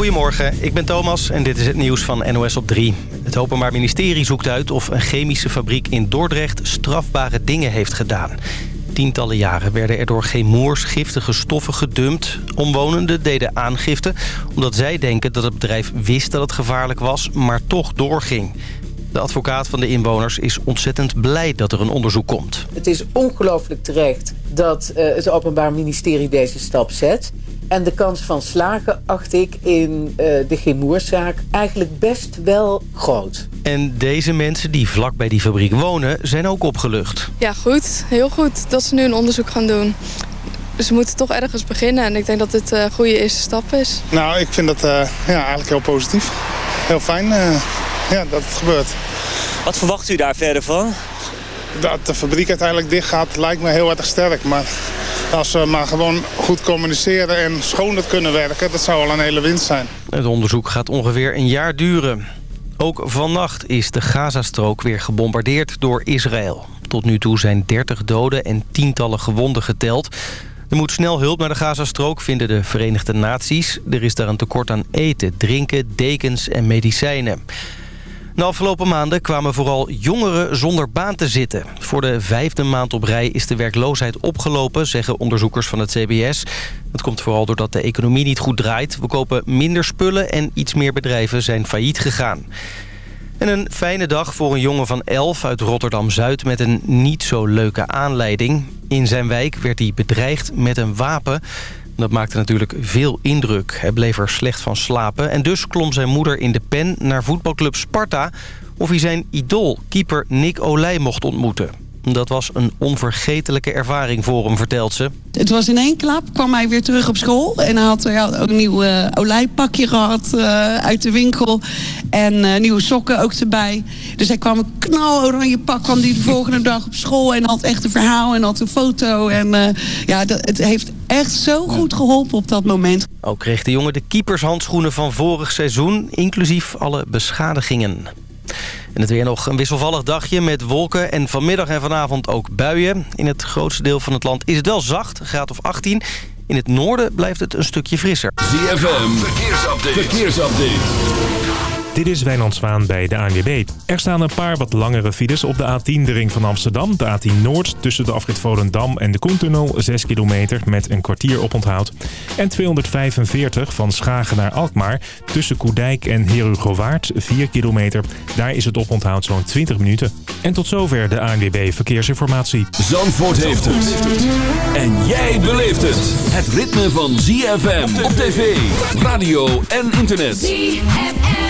Goedemorgen, ik ben Thomas en dit is het nieuws van NOS op 3. Het Openbaar Ministerie zoekt uit of een chemische fabriek in Dordrecht strafbare dingen heeft gedaan. Tientallen jaren werden er door chemours giftige stoffen gedumpt. Omwonenden deden aangifte omdat zij denken dat het bedrijf wist dat het gevaarlijk was, maar toch doorging. De advocaat van de inwoners is ontzettend blij dat er een onderzoek komt. Het is ongelooflijk terecht dat uh, het Openbaar Ministerie deze stap zet. En de kans van slagen acht ik in uh, de Gemoerszaak eigenlijk best wel groot. En deze mensen die vlak bij die fabriek wonen zijn ook opgelucht. Ja, goed. Heel goed dat ze nu een onderzoek gaan doen. We moeten toch ergens beginnen en ik denk dat dit een goede eerste stap is. Nou, ik vind dat uh, ja, eigenlijk heel positief. Heel fijn uh, ja, dat het gebeurt. Wat verwacht u daar verder van? Dat de fabriek uiteindelijk dicht gaat lijkt me heel erg sterk. Maar als we maar gewoon goed communiceren en schoon kunnen werken... dat zou al een hele winst zijn. Het onderzoek gaat ongeveer een jaar duren. Ook vannacht is de Gazastrook weer gebombardeerd door Israël. Tot nu toe zijn 30 doden en tientallen gewonden geteld. Er moet snel hulp naar de Gazastrook, vinden de Verenigde Naties. Er is daar een tekort aan eten, drinken, dekens en medicijnen. De afgelopen maanden kwamen vooral jongeren zonder baan te zitten. Voor de vijfde maand op rij is de werkloosheid opgelopen, zeggen onderzoekers van het CBS. Dat komt vooral doordat de economie niet goed draait. We kopen minder spullen en iets meer bedrijven zijn failliet gegaan. En een fijne dag voor een jongen van 11 uit Rotterdam-Zuid met een niet zo leuke aanleiding. In zijn wijk werd hij bedreigd met een wapen. Dat maakte natuurlijk veel indruk. Hij bleef er slecht van slapen. En dus klom zijn moeder in de pen naar voetbalclub Sparta... of hij zijn idool, keeper Nick Olij, mocht ontmoeten. Dat was een onvergetelijke ervaring voor hem, vertelt ze. Het was in één klap, kwam hij weer terug op school. En hij had, ja, ook een nieuw uh, olijfpakje gehad uh, uit de winkel. En uh, nieuwe sokken ook erbij. Dus hij kwam een knaloranje pak, kwam die de volgende dag op school. En had echt een verhaal en had een foto. En ja, dat, het heeft echt zo goed geholpen op dat moment. Ook kreeg de jongen de keepershandschoenen van vorig seizoen. Inclusief alle beschadigingen. En het weer nog een wisselvallig dagje met wolken en vanmiddag en vanavond ook buien. In het grootste deel van het land is het wel zacht, graad of 18. In het noorden blijft het een stukje frisser. ZFM. Dit is Wijnand Zwaan bij de ANWB. Er staan een paar wat langere files op de A10, de ring van Amsterdam. De A10 Noord tussen de afrit Volendam en de Koentunnel 6 kilometer met een kwartier oponthoud. En 245 van Schagen naar Alkmaar tussen Koedijk en Herugowaard 4 kilometer. Daar is het oponthoud zo'n 20 minuten. En tot zover de ANWB Verkeersinformatie. Zandvoort heeft het. En jij beleeft het. Het ritme van ZFM op tv, radio en internet. ZFM.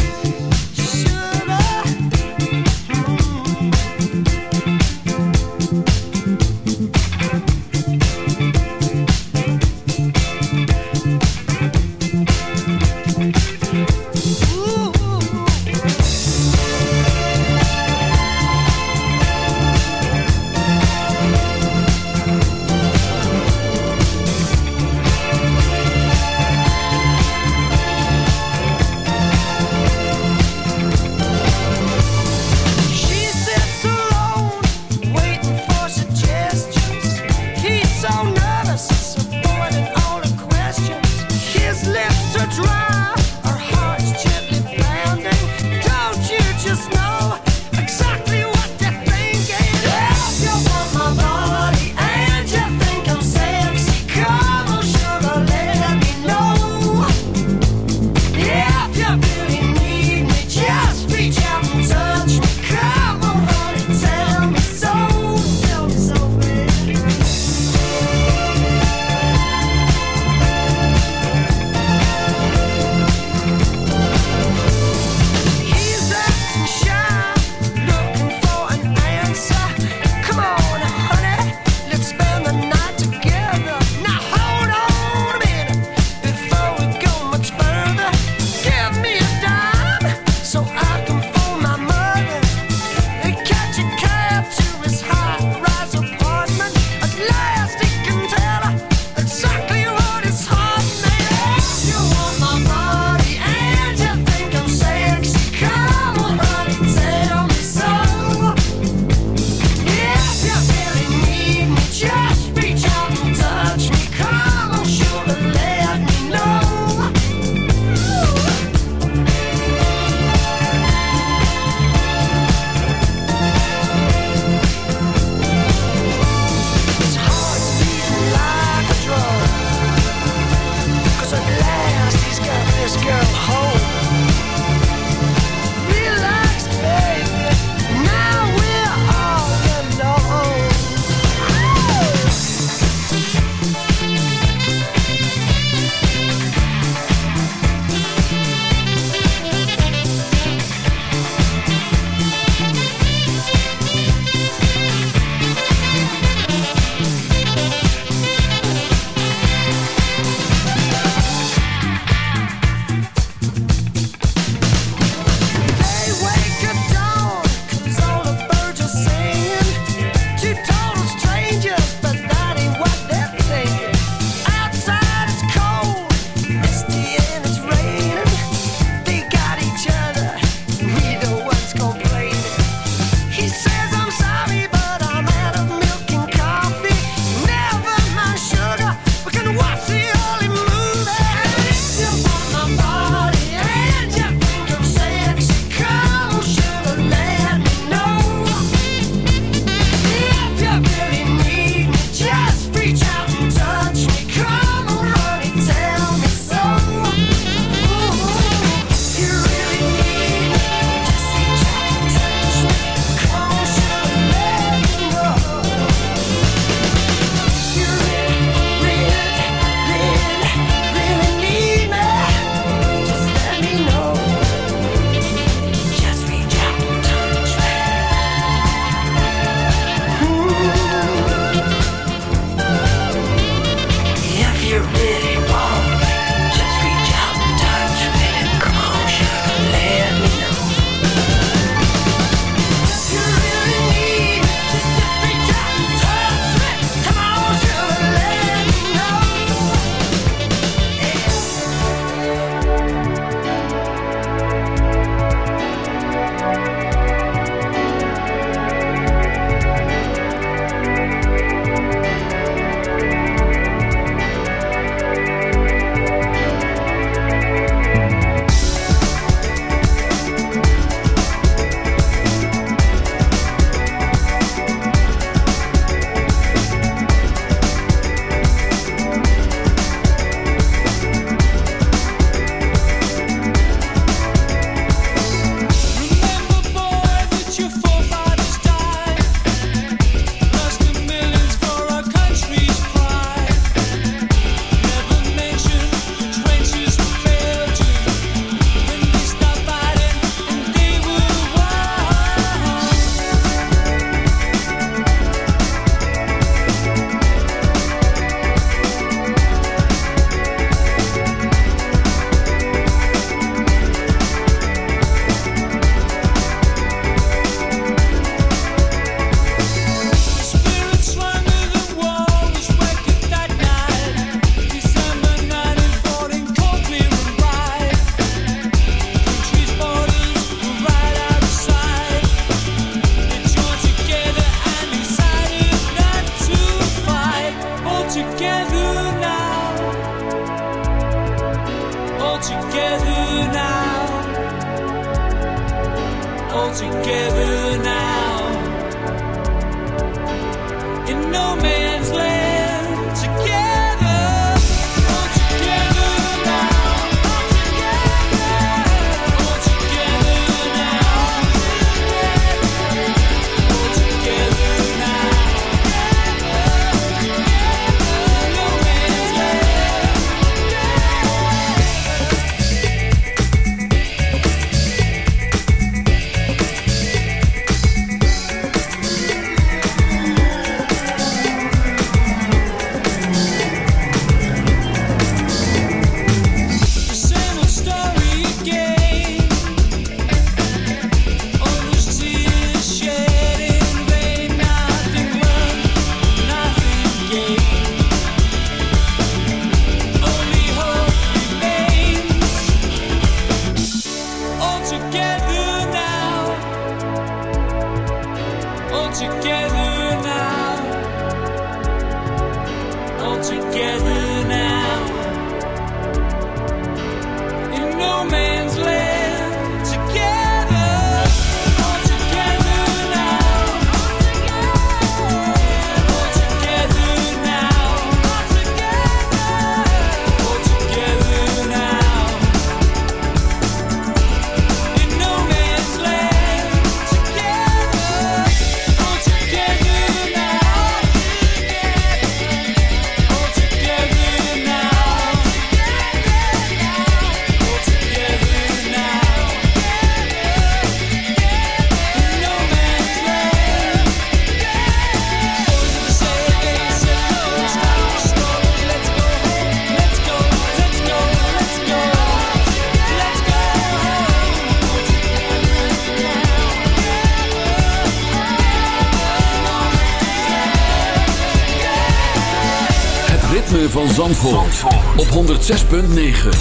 106.9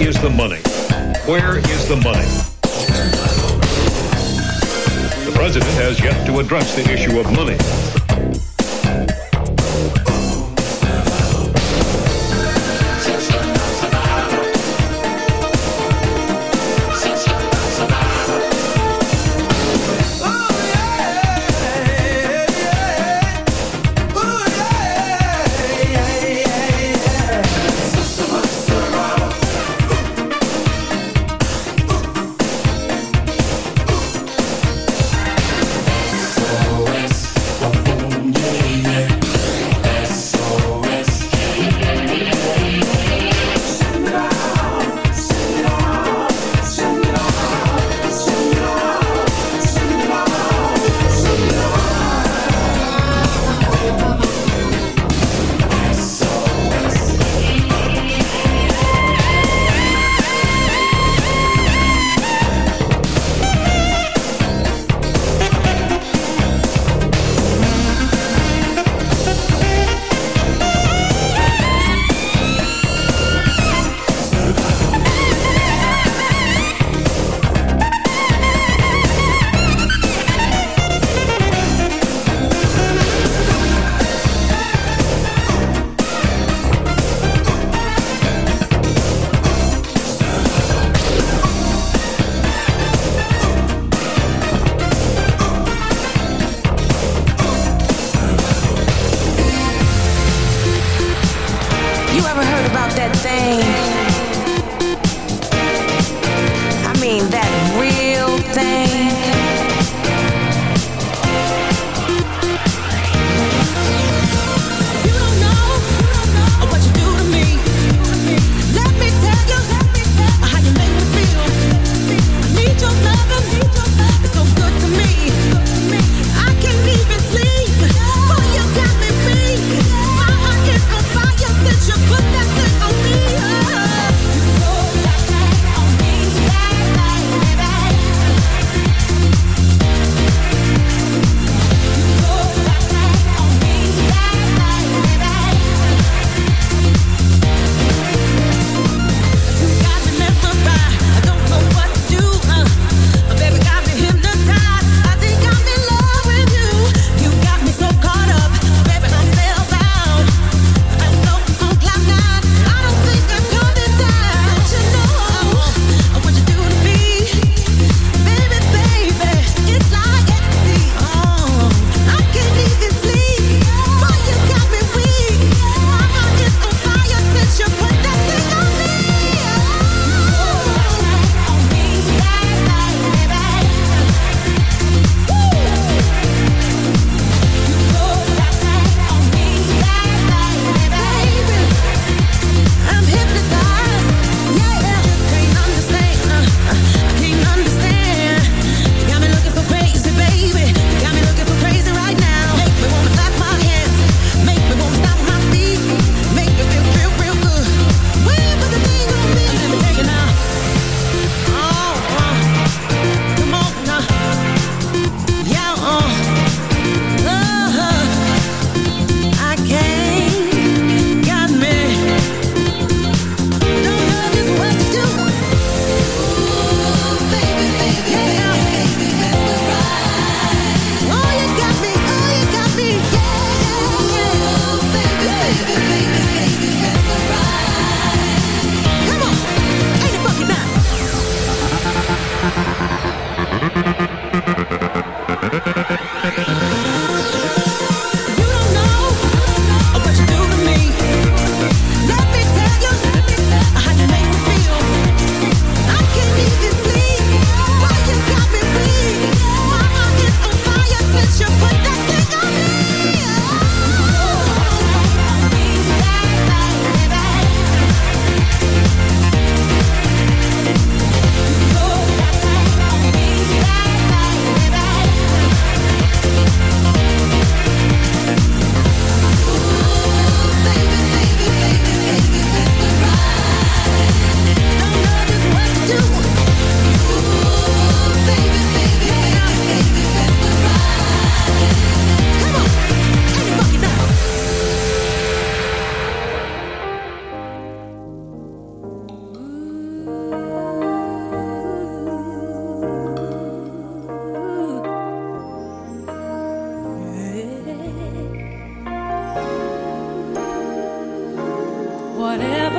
is the money?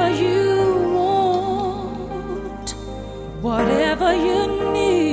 you want, whatever you need.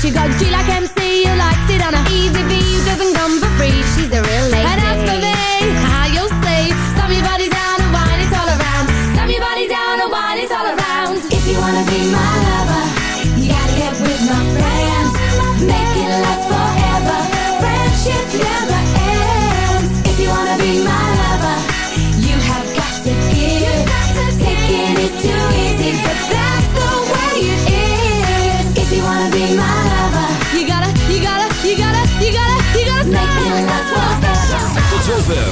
she got G like MC